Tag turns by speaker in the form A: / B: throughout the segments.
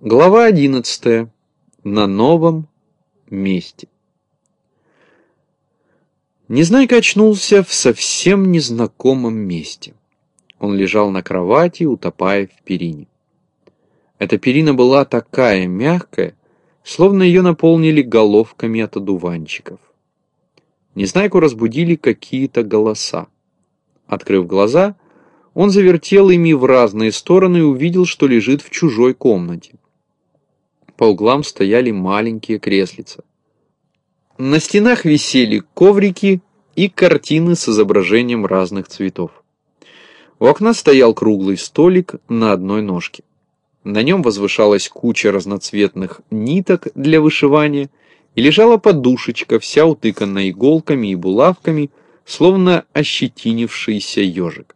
A: Глава 11. На новом месте. Незнайка очнулся в совсем незнакомом месте. Он лежал на кровати, утопая в перине. Эта перина была такая мягкая, словно ее наполнили головками от одуванчиков. Незнайку разбудили какие-то голоса. Открыв глаза, он завертел ими в разные стороны и увидел, что лежит в чужой комнате. По углам стояли маленькие креслица. На стенах висели коврики и картины с изображением разных цветов. У окна стоял круглый столик на одной ножке. На нем возвышалась куча разноцветных ниток для вышивания и лежала подушечка, вся утыканная иголками и булавками, словно ощетинившийся ежик.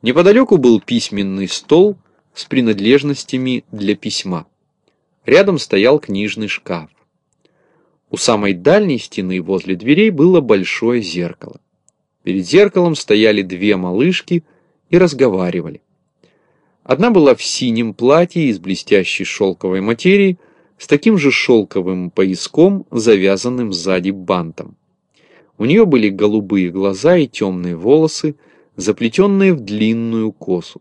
A: Неподалеку был письменный стол с принадлежностями для письма. Рядом стоял книжный шкаф. У самой дальней стены возле дверей было большое зеркало. Перед зеркалом стояли две малышки и разговаривали. Одна была в синем платье из блестящей шелковой материи с таким же шелковым пояском, завязанным сзади бантом. У нее были голубые глаза и темные волосы, заплетенные в длинную косу.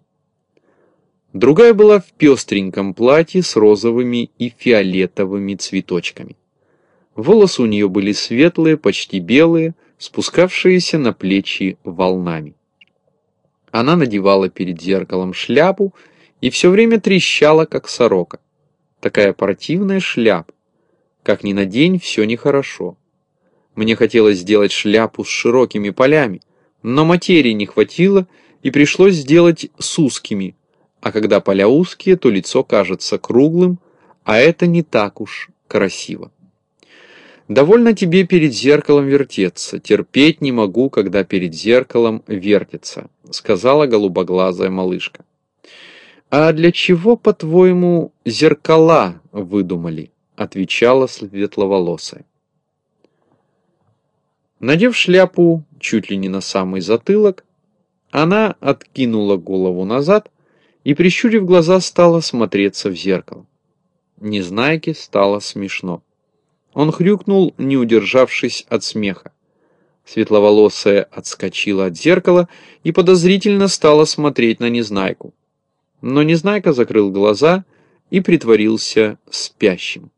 A: Другая была в пестреньком платье с розовыми и фиолетовыми цветочками. Волосы у нее были светлые, почти белые, спускавшиеся на плечи волнами. Она надевала перед зеркалом шляпу и все время трещала, как сорока. Такая противная шляпа. Как ни на день, все нехорошо. Мне хотелось сделать шляпу с широкими полями, но материи не хватило, и пришлось сделать с узкими, а когда поля узкие, то лицо кажется круглым, а это не так уж красиво. Довольно тебе перед зеркалом вертеться, терпеть не могу, когда перед зеркалом вертится, сказала голубоглазая малышка. А для чего, по-твоему, зеркала выдумали? отвечала светловолосая. Надев шляпу чуть ли не на самый затылок, она откинула голову назад и, прищурив глаза, стала смотреться в зеркало. Незнайке стало смешно. Он хрюкнул, не удержавшись от смеха. Светловолосая отскочила от зеркала и подозрительно стала смотреть на Незнайку. Но Незнайка закрыл глаза и притворился спящим.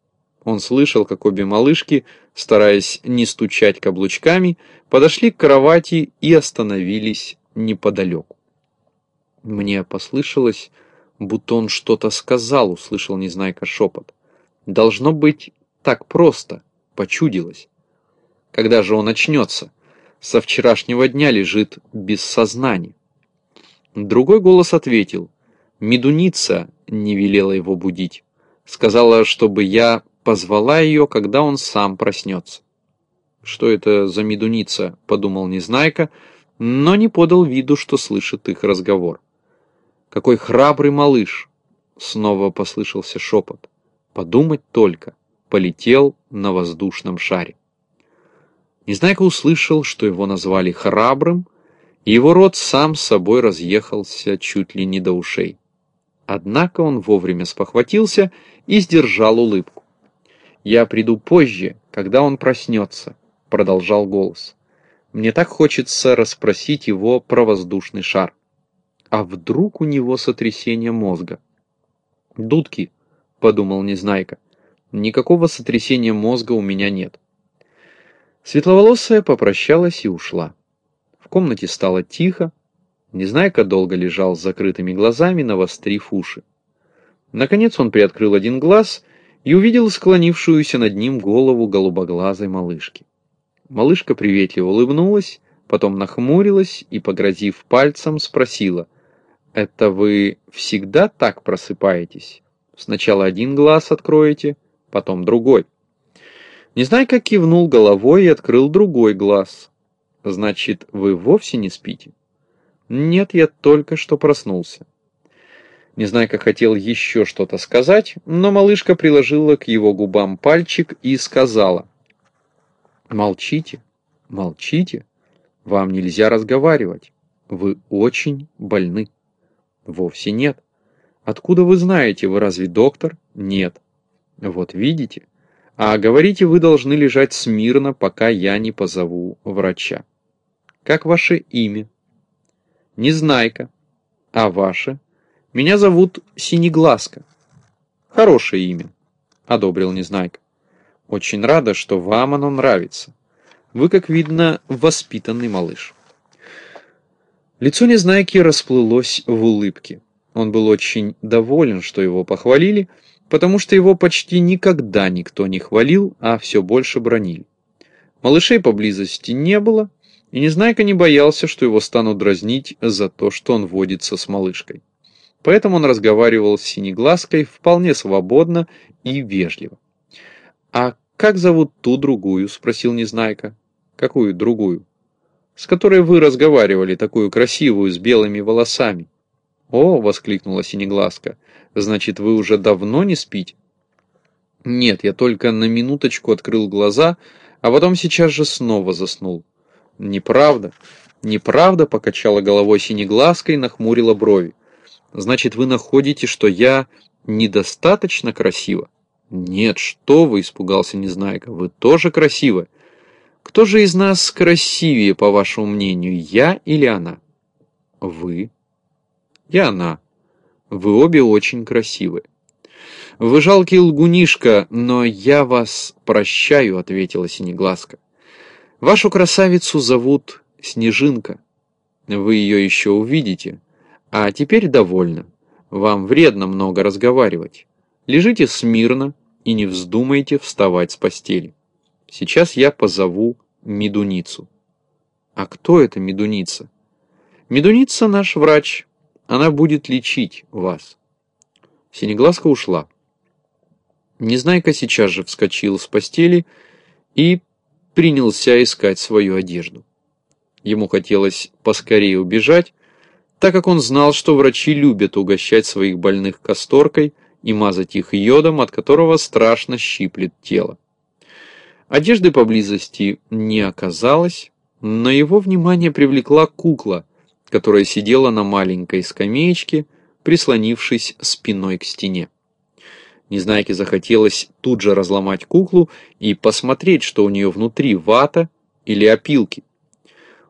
A: Он слышал, как обе малышки, стараясь не стучать каблучками, подошли к кровати и остановились неподалеку. Мне послышалось, будто он что-то сказал, услышал Незнайка шепот. Должно быть так просто, почудилось. Когда же он очнется? Со вчерашнего дня лежит без сознания. Другой голос ответил. Медуница не велела его будить. Сказала, чтобы я позвала ее, когда он сам проснется. Что это за медуница, подумал Незнайка, но не подал виду, что слышит их разговор. Какой храбрый малыш! Снова послышался шепот. Подумать только, полетел на воздушном шаре. Незнайка услышал, что его назвали храбрым, и его рот сам собой разъехался чуть ли не до ушей. Однако он вовремя спохватился и сдержал улыбку. «Я приду позже, когда он проснется», — продолжал голос. «Мне так хочется расспросить его про воздушный шар». А вдруг у него сотрясение мозга? «Дудки», — подумал Незнайка, — «никакого сотрясения мозга у меня нет». Светловолосая попрощалась и ушла. В комнате стало тихо, Незнайка долго лежал с закрытыми глазами, навострив уши. Наконец он приоткрыл один глаз и увидел склонившуюся над ним голову голубоглазой малышки. Малышка приветливо улыбнулась, потом нахмурилась и, погрозив пальцем, спросила — это вы всегда так просыпаетесь? Сначала один глаз откроете, потом другой. Незнайка кивнул головой и открыл другой глаз. Значит, вы вовсе не спите? Нет, я только что проснулся. Незнайка хотел еще что-то сказать, но малышка приложила к его губам пальчик и сказала. Молчите, молчите, вам нельзя разговаривать, вы очень больны. Вовсе нет. Откуда вы знаете? Вы разве доктор? Нет. Вот видите? А говорите, вы должны лежать смирно, пока я не позову врача. Как ваше имя? Незнайка. А ваше? Меня зовут Синеглазка. Хорошее имя, одобрил Незнайка. Очень рада, что вам оно нравится. Вы, как видно, воспитанный малыш. Лицо Незнайки расплылось в улыбке. Он был очень доволен, что его похвалили, потому что его почти никогда никто не хвалил, а все больше бронили. Малышей поблизости не было, и Незнайка не боялся, что его станут дразнить за то, что он водится с малышкой. Поэтому он разговаривал с Синеглазкой вполне свободно и вежливо. «А как зовут ту другую?» – спросил Незнайка. «Какую другую?» «С которой вы разговаривали, такую красивую, с белыми волосами». «О!» — воскликнула Синеглазка. «Значит, вы уже давно не спите?» «Нет, я только на минуточку открыл глаза, а потом сейчас же снова заснул». «Неправда, неправда», — покачала головой Синеглазка и нахмурила брови. «Значит, вы находите, что я недостаточно красива?» «Нет, что вы!» — испугался Незнайка. «Вы тоже красивы. Кто же из нас красивее, по вашему мнению, я или она?» «Вы», и она. Вы обе очень красивы. Вы жалкий лгунишка, но я вас прощаю, ответила Синеглазка. Вашу красавицу зовут Снежинка. Вы ее еще увидите. А теперь довольно. Вам вредно много разговаривать. Лежите смирно и не вздумайте вставать с постели. Сейчас я позову Медуницу. А кто это Медуница? Медуница наш врач, она будет лечить вас. Синеглазка ушла. Незнайка сейчас же вскочил с постели и принялся искать свою одежду. Ему хотелось поскорее убежать, так как он знал, что врачи любят угощать своих больных касторкой и мазать их йодом, от которого страшно щиплет тело. Одежды поблизости не оказалось, но его внимание привлекла кукла, которая сидела на маленькой скамеечке, прислонившись спиной к стене. Незнайке захотелось тут же разломать куклу и посмотреть, что у нее внутри, вата или опилки.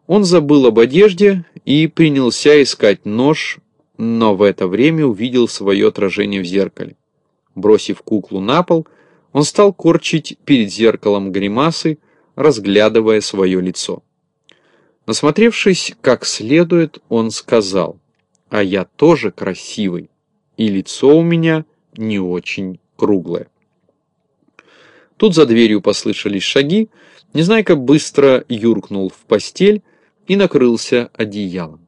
A: Он забыл об одежде и принялся искать нож, но в это время увидел свое отражение в зеркале. Бросив куклу на пол, он стал корчить перед зеркалом гримасы, разглядывая свое лицо. Насмотревшись как следует, он сказал, «А я тоже красивый, и лицо у меня не очень круглое». Тут за дверью послышались шаги, Незнайка быстро юркнул в постель и накрылся одеялом.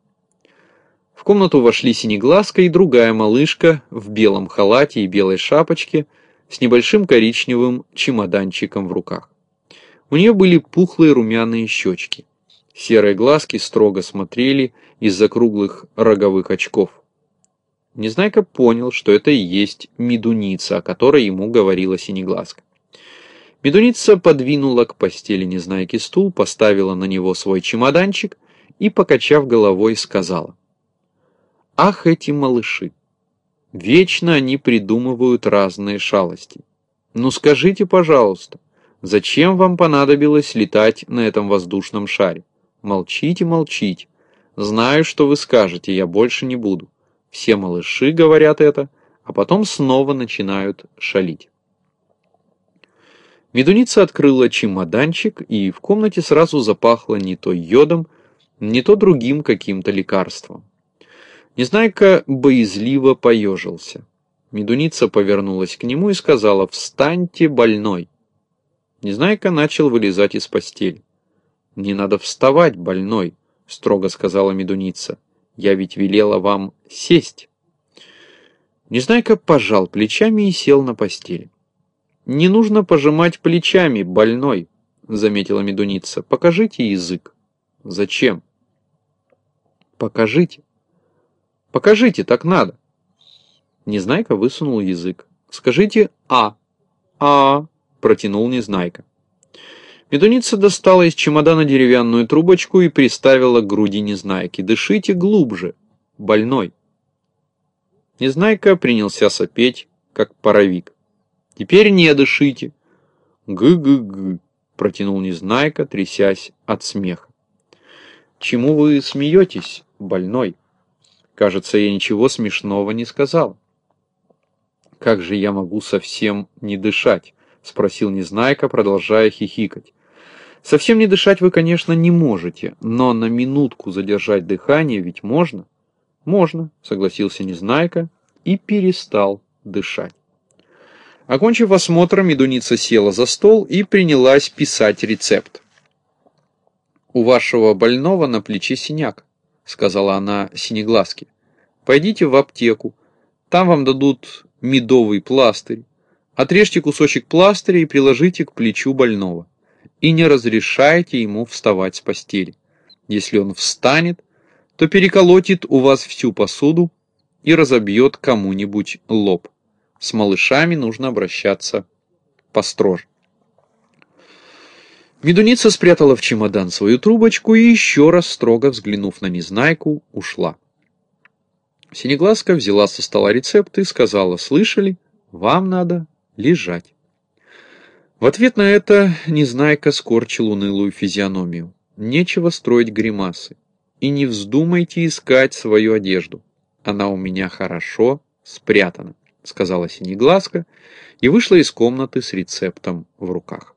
A: В комнату вошли Синеглазка и другая малышка в белом халате и белой шапочке с небольшим коричневым чемоданчиком в руках. У нее были пухлые румяные щечки. Серые глазки строго смотрели из-за круглых роговых очков. Незнайка понял, что это и есть медуница, о которой ему говорила Синеглазка. Медуница подвинула к постели Незнайки стул, поставила на него свой чемоданчик и, покачав головой, сказала. «Ах, эти малыши! Вечно они придумывают разные шалости. Ну скажите, пожалуйста, зачем вам понадобилось летать на этом воздушном шаре? Молчите, молчите. Знаю, что вы скажете, я больше не буду. Все малыши говорят это, а потом снова начинают шалить. Медуница открыла чемоданчик, и в комнате сразу запахло не то йодом, не то другим каким-то лекарством. Незнайка боязливо поежился. Медуница повернулась к нему и сказала «Встаньте, больной!». Незнайка начал вылезать из постели. «Не надо вставать, больной», — строго сказала медуница. «Я ведь велела вам сесть». Незнайка пожал плечами и сел на постели. «Не нужно пожимать плечами, больной», — заметила медуница. «Покажите язык». «Зачем?» «Покажите». «Покажите, так надо». Незнайка высунул язык. «Скажите «а». «а», — протянул Незнайка. Медуница достала из чемодана деревянную трубочку и приставила к груди Незнайки. «Дышите глубже, больной». Незнайка принялся сопеть, как паровик. «Теперь не дышите!» «Гы-гы-гы!» — протянул Незнайка, трясясь от смеха. «Чему вы смеетесь, больной?» «Кажется, я ничего смешного не сказал». «Как же я могу совсем не дышать?» — спросил Незнайка, продолжая хихикать. «Совсем не дышать вы, конечно, не можете, но на минутку задержать дыхание ведь можно?» «Можно», — согласился Незнайка и перестал дышать. Окончив осмотр, медуница села за стол и принялась писать рецепт. «У вашего больного на плече синяк», — сказала она синеглазке. «Пойдите в аптеку, там вам дадут медовый пластырь. Отрежьте кусочек пластыря и приложите к плечу больного. И не разрешайте ему вставать с постели. Если он встанет, то переколотит у вас всю посуду и разобьет кому-нибудь лоб. С малышами нужно обращаться построже. Медуница спрятала в чемодан свою трубочку и еще раз строго взглянув на Незнайку, ушла. Синеглазка взяла со стола рецепт и сказала, «Слышали? Вам надо лежать». В ответ на это Незнайка скорчил унылую физиономию. Нечего строить гримасы. И не вздумайте искать свою одежду. Она у меня хорошо спрятана, сказала Синеглазка и вышла из комнаты с рецептом в руках.